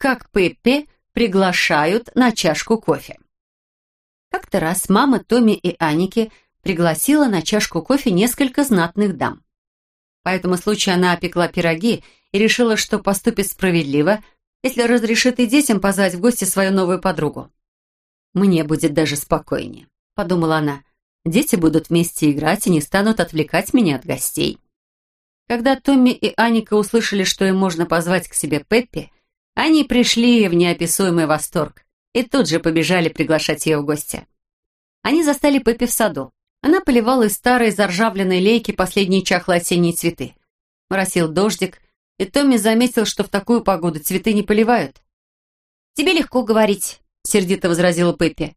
как Пеппи приглашают на чашку кофе. Как-то раз мама Томи и Аники пригласила на чашку кофе несколько знатных дам. По этому случаю она опекла пироги и решила, что поступит справедливо, если разрешит и детям позвать в гости свою новую подругу. «Мне будет даже спокойнее», — подумала она. «Дети будут вместе играть и не станут отвлекать меня от гостей». Когда Томми и Аника услышали, что им можно позвать к себе Пеппи, они пришли в неописуемый восторг и тут же побежали приглашать ее в гости. Они застали Пеппи в саду. Она поливала из старой заржавленной лейки последние чахлые осенние цветы. Моросил дождик, и Томми заметил, что в такую погоду цветы не поливают. «Тебе легко говорить», — сердито возразила Пеппи.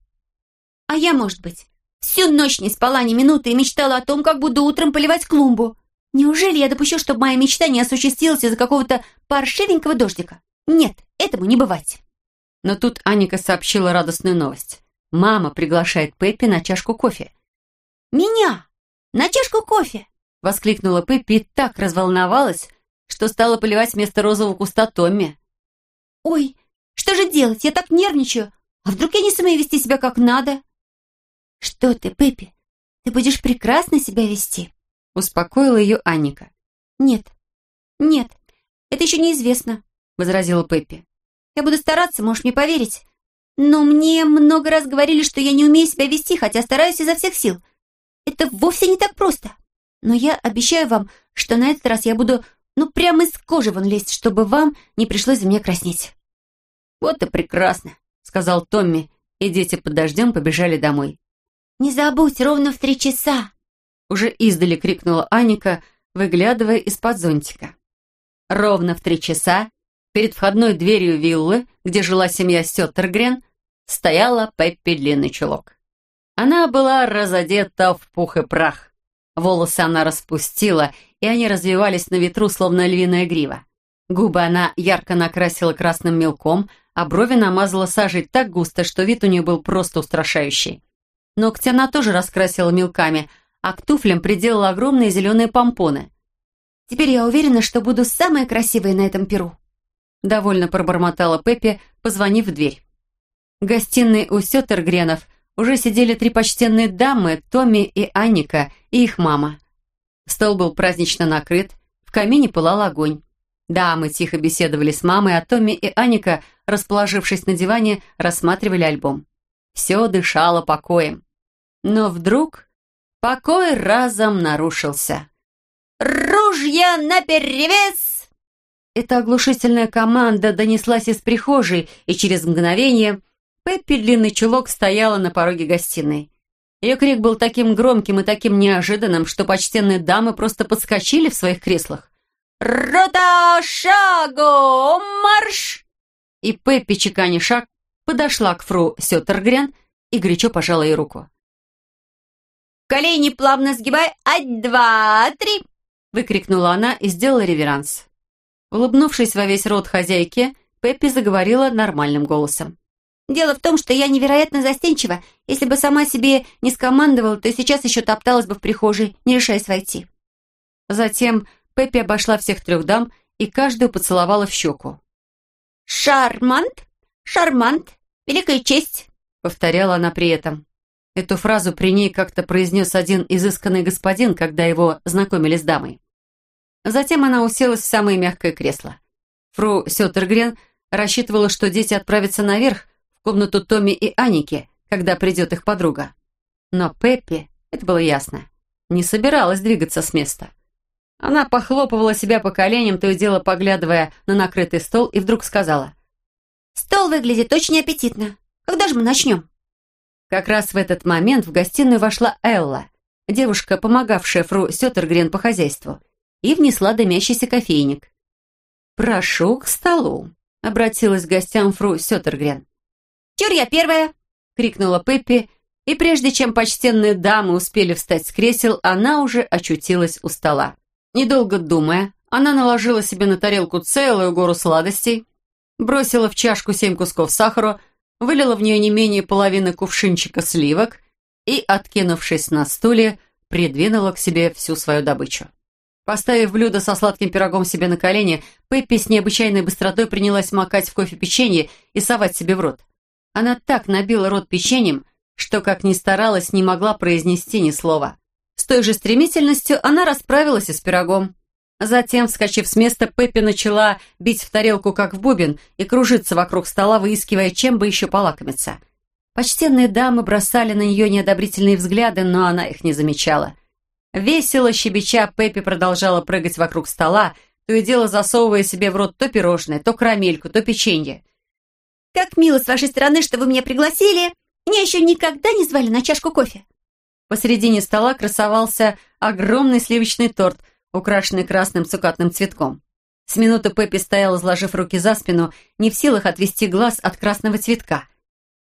«А я, может быть, всю ночь не спала ни минуты и мечтала о том, как буду утром поливать клумбу. Неужели я допущу, чтобы моя мечта не осуществилась из-за какого-то паршивенького дождика? Нет, этому не бывать. Но тут Аника сообщила радостную новость. Мама приглашает Пеппи на чашку кофе. «Меня? На чашку кофе?» Воскликнула Пеппи и так разволновалась, что стала поливать вместо розового куста Томми. «Ой, что же делать? Я так нервничаю. А вдруг я не сумею вести себя как надо?» «Что ты, Пеппи? Ты будешь прекрасно себя вести», Успокоила ее Анника. «Нет, нет, это еще неизвестно», — возразила Пеппи. «Я буду стараться, можешь мне поверить. Но мне много раз говорили, что я не умею себя вести, хотя стараюсь изо всех сил. Это вовсе не так просто. Но я обещаю вам, что на этот раз я буду ну прямо из кожи вон лезть, чтобы вам не пришлось за меня краснеть». «Вот и прекрасно», — сказал Томми, и дети под дождем побежали домой. «Не забудь, ровно в три часа», уже издали крикнула Аника, выглядывая из-под зонтика. Ровно в три часа перед входной дверью виллы, где жила семья Сеттергрен, стояла Пеппи Длинный Чулок. Она была разодета в пух и прах. Волосы она распустила, и они развивались на ветру, словно львиная грива. Губы она ярко накрасила красным мелком, а брови намазала сажей так густо, что вид у нее был просто устрашающий. Ногти она тоже раскрасила мелками – а к туфлям приделала огромные зеленые помпоны. «Теперь я уверена, что буду самая красивая на этом перу», довольно пробормотала Пеппи, позвонив в дверь. В гостиной у Сеттергренов уже сидели три почтенные дамы, Томми и Анника, и их мама. Стол был празднично накрыт, в камине пылал огонь. Дамы тихо беседовали с мамой, а Томми и Аника, расположившись на диване, рассматривали альбом. Все дышало покоем. Но вдруг Покой разом нарушился. «Ружья наперевес!» Эта оглушительная команда донеслась из прихожей, и через мгновение Пеппи длинный чулок стояла на пороге гостиной. Ее крик был таким громким и таким неожиданным, что почтенные дамы просто подскочили в своих креслах. «Рота шагу! Марш!» И Пеппи, чеканя шаг, подошла к фру Сеттергрен и горячо пожала ей руку. Колени плавно сгибай. Ать, два, три!» Выкрикнула она и сделала реверанс. Улыбнувшись во весь рот хозяйке, Пеппи заговорила нормальным голосом. «Дело в том, что я невероятно застенчива. Если бы сама себе не скомандовала, то сейчас еще топталась бы в прихожей, не решаясь войти». Затем Пеппи обошла всех трех дам и каждую поцеловала в щеку. «Шармант! Шармант! Великая честь!» — повторяла она при этом. Эту фразу при ней как-то произнес один изысканный господин, когда его знакомили с дамой. Затем она уселась в самое мягкое кресло. Фру Сеттергрен рассчитывала, что дети отправятся наверх, в комнату Томми и Аники, когда придет их подруга. Но Пеппи, это было ясно, не собиралась двигаться с места. Она похлопывала себя по коленям, то и дело поглядывая на накрытый стол, и вдруг сказала. «Стол выглядит очень аппетитно. Когда же мы начнем?» Как раз в этот момент в гостиную вошла Элла, девушка, помогавшая фру Сеттергрен по хозяйству, и внесла дымящийся кофейник. «Прошу к столу», — обратилась к гостям фру Сеттергрен. «Чур я первая!» — крикнула Пеппи, и прежде чем почтенные дамы успели встать с кресел, она уже очутилась у стола. Недолго думая, она наложила себе на тарелку целую гору сладостей, бросила в чашку семь кусков сахара, вылила в нее не менее половины кувшинчика сливок и, откинувшись на стуле, придвинула к себе всю свою добычу. Поставив блюдо со сладким пирогом себе на колени, Пеппи с необычайной быстротой принялась макать в кофе печенье и совать себе в рот. Она так набила рот печеньем, что, как ни старалась, не могла произнести ни слова. С той же стремительностью она расправилась и с пирогом. Затем, вскочив с места, Пеппи начала бить в тарелку, как в бубен, и кружиться вокруг стола, выискивая, чем бы еще полакомиться. Почтенные дамы бросали на нее неодобрительные взгляды, но она их не замечала. Весело щебеча, Пеппи продолжала прыгать вокруг стола, то и дело засовывая себе в рот то пирожное, то карамельку, то печенье. «Как мило с вашей стороны, что вы меня пригласили. Меня еще никогда не звали на чашку кофе». Посередине стола красовался огромный сливочный торт, украшенный красным цукатным цветком. С минуты Пеппи стояла, сложив руки за спину, не в силах отвести глаз от красного цветка.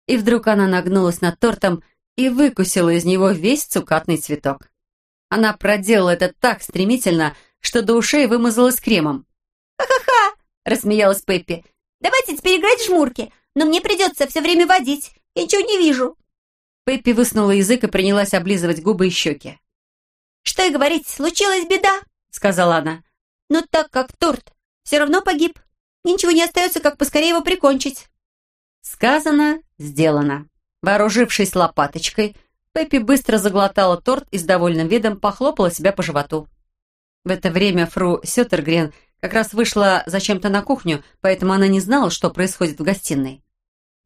И вдруг она нагнулась над тортом и выкусила из него весь цукатный цветок. Она проделала это так стремительно, что до ушей вымазалась кремом. «Ха-ха-ха!» — рассмеялась Пеппи. «Давайте теперь играть в жмурки, но мне придется все время водить. Я ничего не вижу». Пеппи высунула язык и принялась облизывать губы и щеки. «Что и говорить, случилась беда», — сказала она. «Но так как торт все равно погиб, ничего не остается, как поскорее его прикончить». Сказано, сделано. Вооружившись лопаточкой, Пеппи быстро заглотала торт и с довольным видом похлопала себя по животу. В это время фру Сеттергрен как раз вышла зачем-то на кухню, поэтому она не знала, что происходит в гостиной.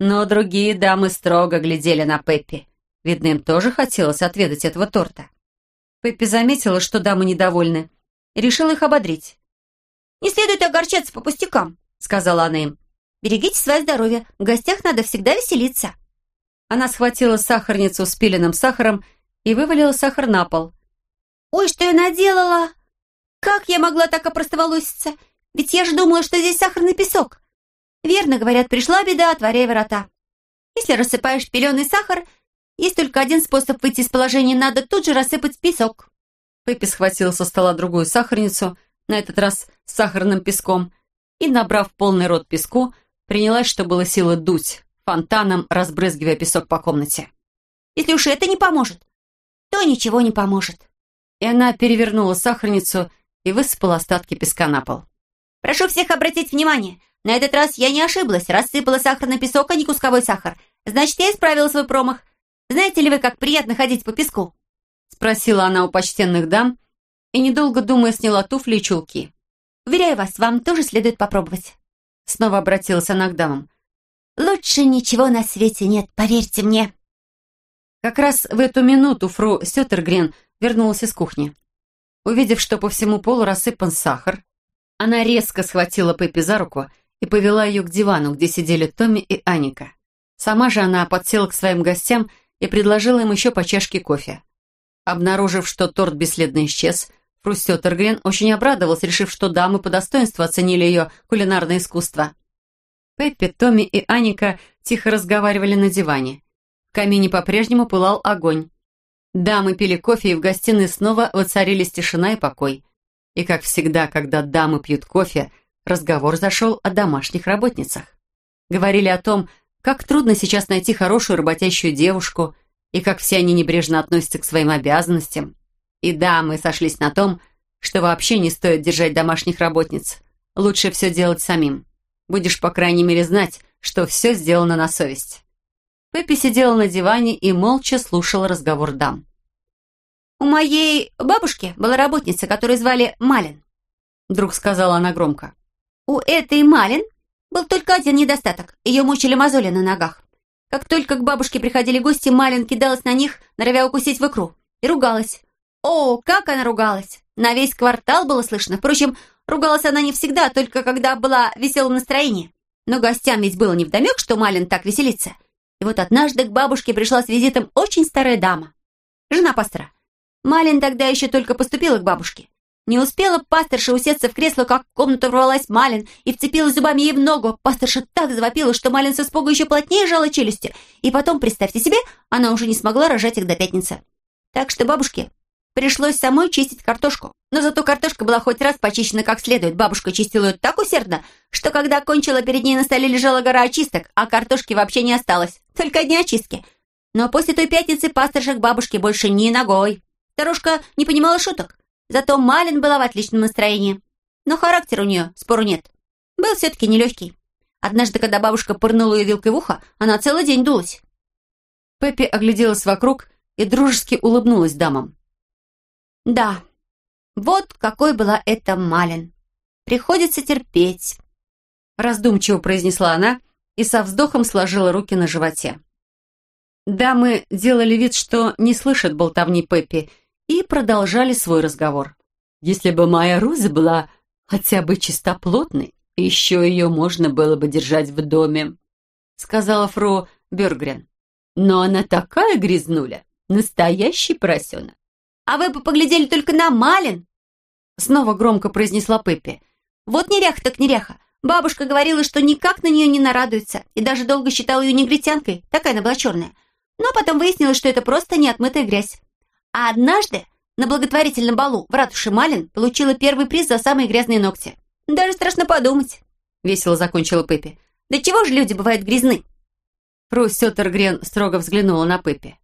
Но другие дамы строго глядели на Пеппи. Видно, им тоже хотелось отведать этого торта. Пеппи заметила, что дамы недовольны, и решила их ободрить. «Не следует огорчаться по пустякам», — сказала она им. «Берегите свое здоровье, в гостях надо всегда веселиться». Она схватила сахарницу с пиленным сахаром и вывалила сахар на пол. «Ой, что я наделала! Как я могла так опростоволоситься? Ведь я же думала, что здесь сахарный песок. Верно, говорят, пришла беда, отворяй ворота. Если рассыпаешь пеленый сахар, есть только один способ выйти из положения, надо тут же рассыпать песок». Пеппи схватила со стола другую сахарницу, на этот раз с сахарным песком, и, набрав полный рот песку, принялась, что было силы, дуть фонтаном разбрызгивая песок по комнате. «Если уж это не поможет, то ничего не поможет». И она перевернула сахарницу и высыпала остатки песка на пол. «Прошу всех обратить внимание, на этот раз я не ошиблась, рассыпала сахарный песок, а не кусковой сахар. Значит, я исправила свой промах. Знаете ли вы, как приятно ходить по песку?» Спросила она у почтенных дам и, недолго думая, сняла туфли и чулки. «Уверяю вас, вам тоже следует попробовать». Снова обратилась она к дамам. Лучше ничего на свете нет, поверьте мне». Как раз в эту минуту фру Сеттергрен вернулась из кухни. Увидев, что по всему полу рассыпан сахар, она резко схватила Пеппи за руку и повела ее к дивану, где сидели Томми и Аника. Сама же она подсела к своим гостям и предложила им еще по чашке кофе. Обнаружив, что торт бесследно исчез, Фру Сеттергрен очень обрадовалась, решив, что дамы по достоинству оценили ее кулинарное искусство. Пеппи, Томми и Аника тихо разговаривали на диване. В камине по-прежнему пылал огонь. Дамы пили кофе, и в гостиной снова воцарились тишина и покой. И, как всегда, когда дамы пьют кофе, разговор зашел о домашних работницах. Говорили о том, как трудно сейчас найти хорошую работящую девушку, и как все они небрежно относятся к своим обязанностям. И дамы сошлись на том, что вообще не стоит держать домашних работниц. Лучше все делать самим. Будешь, по крайней мере, знать, что все сделано на совесть». Пеппи сидела на диване и молча слушала разговор дам. «У моей бабушки была работница, которую звали Малин», вдруг сказала она громко. «У этой Малин был только один недостаток. Ее мучили мозоли на ногах. Как только к бабушке приходили гости, Малин кидалась на них, норовя укусить в икру, и ругалась. О, как она ругалась! На весь квартал было слышно. Впрочем, Ругалась она не всегда, только когда была в веселом настроении. Но гостям ведь было невдомек, что Малин так веселится. И вот однажды к бабушке пришла с визитом очень старая дама. Жена пастора. Малин тогда еще только поступила к бабушке. Не успела пасторша усеться в кресло, как в комнату ворвалась Малин и вцепилась зубами ей в ногу. Пасторша так завопила, что Малин с испугу еще плотнее жала челюсти. И потом, представьте себе, она уже не смогла рожать их до пятницы. Так что бабушке Пришлось самой чистить картошку. Но зато картошка была хоть раз почищена как следует. Бабушка чистила ее так усердно, что когда кончила, перед ней на столе лежала гора очисток, а картошки вообще не осталось. Только одни очистки. Но после той пятницы пасторша к бабушке больше ни ногой. Старушка не понимала шуток. Зато Малин была в отличном настроении. Но характер у нее, спору нет. Был все-таки нелегкий. Однажды, когда бабушка пырнула ее вилкой в ухо, она целый день дулась. Пеппи огляделась вокруг и дружески улыбнулась дамам. «Да, вот какой была эта Малин. Приходится терпеть», — раздумчиво произнесла она и со вздохом сложила руки на животе. Дамы делали вид, что не слышат болтовни Пеппи, и продолжали свой разговор. «Если бы моя Роза была хотя бы чистоплотной, еще ее можно было бы держать в доме», сказала фру Бергрен. «Но она такая грязнуля, настоящий поросенок». «А вы бы поглядели только на Малин!» Снова громко произнесла Пеппи. «Вот неряха так неряха. Бабушка говорила, что никак на нее не нарадуется, и даже долго считала ее негритянкой, такая она была черная. Но потом выяснилось, что это просто неотмытая грязь. А однажды на благотворительном балу в ратуше Малин получила первый приз за самые грязные ногти. Даже страшно подумать. Весело закончила Пеппи. Да чего же люди бывают грязны? Фру Сеттергрен строго взглянула на Пеппи.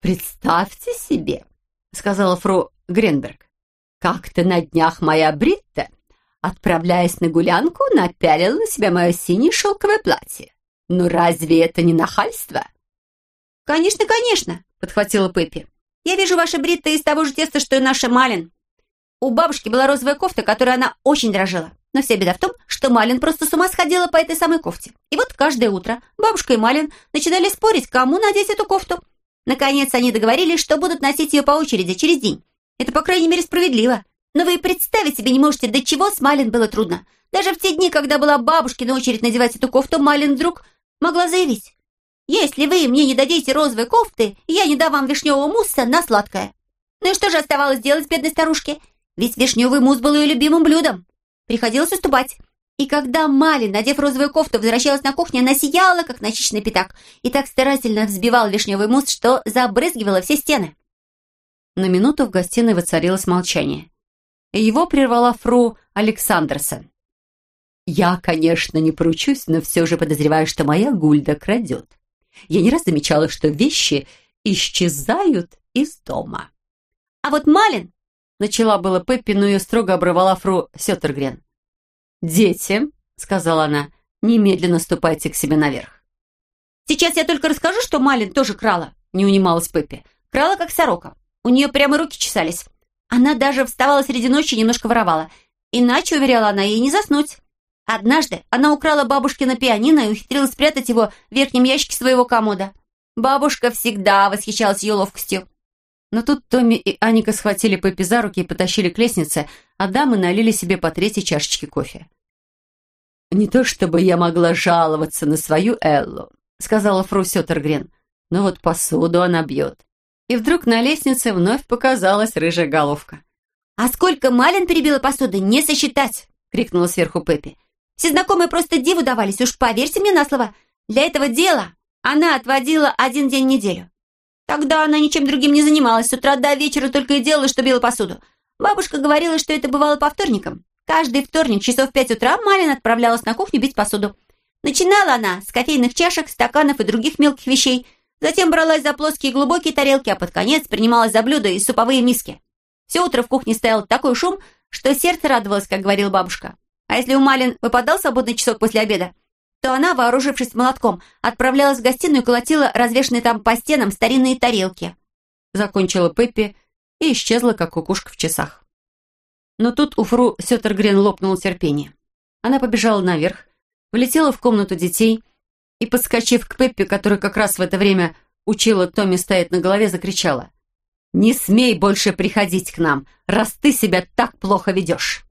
«Представьте себе», — сказала фру Гренберг, «как-то на днях моя Бритта Отправляясь на гулянку, напялила на себя мое синее шелковое платье. Ну разве это не нахальство? «Конечно, конечно», — подхватила Пеппи. «Я вижу ваши бритты из того же теста, что и наша Малин. У бабушки была розовая кофта, которой она очень дрожила. Но вся беда в том, что Малин просто с ума сходила по этой самой кофте. И вот каждое утро бабушка и Малин начинали спорить, кому надеть эту кофту. Наконец они договорились, что будут носить ее по очереди через день. Это, по крайней мере, справедливо. Но вы представить себе не можете, до чего с Малин было трудно. Даже в те дни, когда была бабушкина очередь надевать эту кофту, Малин вдруг могла заявить. «Если вы мне не дадите розовой кофты, я не дам вам вишневого мусса на сладкое». Ну и что же оставалось делать бедной старушке? Ведь вишневый мусс был ее любимым блюдом. Приходилось уступать. И когда Малин, надев розовую кофту, возвращалась на кухню, она сияла, как начищенный пятак, и так старательно взбивал вишневый мусс, что забрызгивала все стены. На минуту в гостиной воцарилось молчание. Его прервала фру Александерсон. «Я, конечно, не поручусь, но все же подозреваю, что моя Гульда крадет. Я не раз замечала, что вещи исчезают из дома». «А вот Малин...» — начала было Пеппи, но ее строго обрывала фру Сеттергрен. «Дети», — сказала она, — «немедленно ступайте к себе наверх». «Сейчас я только расскажу, что Малин тоже крала», — не унималась Пеппи. «Крала, как сорока. У нее прямо руки чесались. Она даже вставала среди ночи и немножко воровала. Иначе, уверяла она, ей не заснуть. Однажды она украла бабушкина пианино и ухитрилась спрятать его в верхнем ящике своего комода. Бабушка всегда восхищалась ее ловкостью. Но тут Томми и Аника схватили Пеппи за руки и потащили к лестнице, а дамы налили себе по третьей чашечке кофе. «Не то чтобы я могла жаловаться на свою Эллу», — сказала Фру Сеттергрен, «но вот посуду она бьет. И вдруг на лестнице вновь показалась рыжая головка. «А сколько Малин перебила посуды, не сосчитать!» — крикнула сверху Пеппи. «Все знакомые просто диву давались, уж поверьте мне на слово. Для этого дела она отводила один день в неделю. Тогда она ничем другим не занималась, с утра до вечера только и делала, что била посуду. Бабушка говорила, что это бывало по вторникам. Каждый вторник часов в пять утра Малин отправлялась на кухню бить посуду. Начинала она с кофейных чашек, стаканов и других мелких вещей, Затем бралась за плоские глубокие тарелки, а под конец принималась за блюда и суповые миски. Все утро в кухне стоял такой шум, что сердце радовалось, как говорила бабушка. А если у Малин выпадал свободный часок после обеда, то она, вооружившись молотком, отправлялась в гостиную и колотила развешанные там по стенам старинные тарелки. Закончила Пеппи и исчезла, как кукушка в часах. Но тут у Фру Сеттергрен лопнуло терпение. Она побежала наверх, влетела в комнату детей и, подскочив к Пеппи, которая как раз в это время учила Томми стоять на голове, закричала. «Не смей больше приходить к нам, раз ты себя так плохо ведешь!»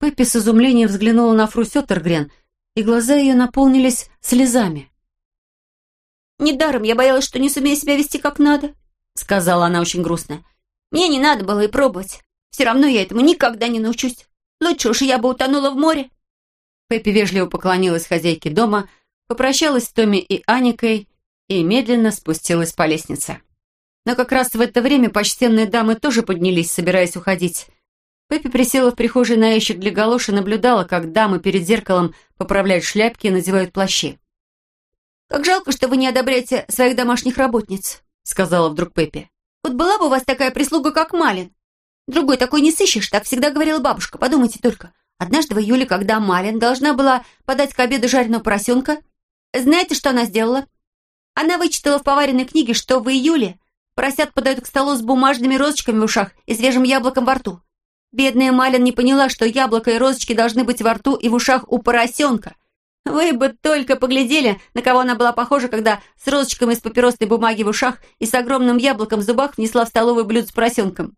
Пеппи с изумлением взглянула на Фру Сеттергрен, и глаза ее наполнились слезами. «Недаром я боялась, что не сумею себя вести как надо», — сказала она очень грустно. «Мне не надо было и пробовать. Все равно я этому никогда не научусь. Лучше уж я бы утонула в море». Пеппи вежливо поклонилась хозяйке дома, — попрощалась с Томми и Аникой и медленно спустилась по лестнице. Но как раз в это время почтенные дамы тоже поднялись, собираясь уходить. Пеппи присела в прихожей на ящик для галош и наблюдала, как дамы перед зеркалом поправляют шляпки и надевают плащи. «Как жалко, что вы не одобряете своих домашних работниц», — сказала вдруг Пеппи. «Вот была бы у вас такая прислуга, как Малин. Другой такой не сыщешь, так всегда говорила бабушка. Подумайте только. Однажды в июле, когда Малин должна была подать к обеду жареного поросенка, знаете, что она сделала? Она вычитала в поваренной книге, что в июле поросят подают к столу с бумажными розочками в ушах и свежим яблоком во рту. Бедная Малин не поняла, что яблоко и розочки должны быть во рту и в ушах у поросенка. Вы бы только поглядели, на кого она была похожа, когда с розочками из папиросной бумаги в ушах и с огромным яблоком в зубах внесла в столовый блюдо с поросенком.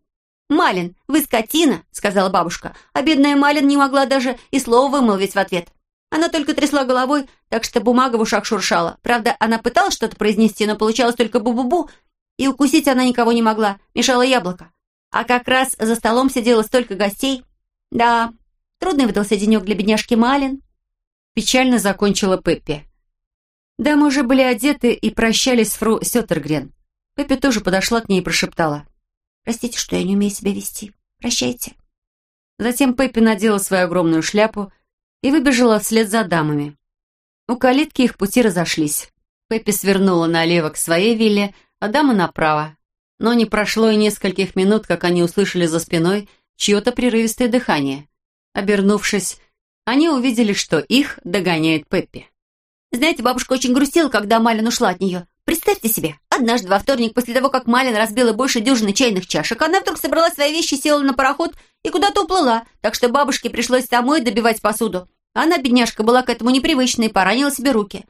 «Малин, вы скотина», — сказала бабушка, а бедная Малин не могла даже и слова вымолвить в ответ. Она только трясла головой, так что бумага в ушах шуршала. Правда, она пыталась что-то произнести, но получалось только бу-бу-бу, и укусить она никого не могла, мешало яблоко. А как раз за столом сидело столько гостей. Да, трудный выдался денек для бедняжки Малин. Печально закончила Пеппи. Дамы уже были одеты и прощались с фру Сеттергрен. Пеппи тоже подошла к ней и прошептала. Простите, что я не умею себя вести. Прощайте». Затем Пеппи надела свою огромную шляпу и выбежала вслед за дамами. У калитки их пути разошлись. Пеппи свернула налево к своей вилле, а дамы направо. Но не прошло и нескольких минут, как они услышали за спиной чье-то прерывистое дыхание. Обернувшись, они увидели, что их догоняет Пеппи. «Знаете, бабушка очень грустила, когда Малин ушла от нее. Представьте себе, однажды во вторник, после того, как Малин разбила больше дюжины чайных чашек, она вдруг собрала свои вещи, села на пароход и куда-то уплыла, так что бабушке пришлось самой добивать посуду. Она, бедняжка, была к этому непривычна и поранила себе руки.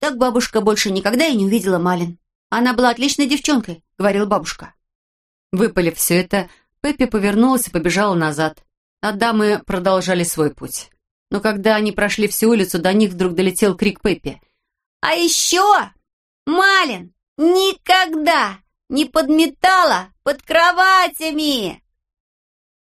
Так бабушка больше никогда и не увидела Малин. Она была отличной девчонкой, говорила бабушка. Выпалив все это, Пеппи повернулась и побежала назад, а дамы продолжали свой путь. Но когда они прошли всю улицу, до них вдруг долетел крик Пеппи. «А еще Малин никогда не подметала под кроватями!»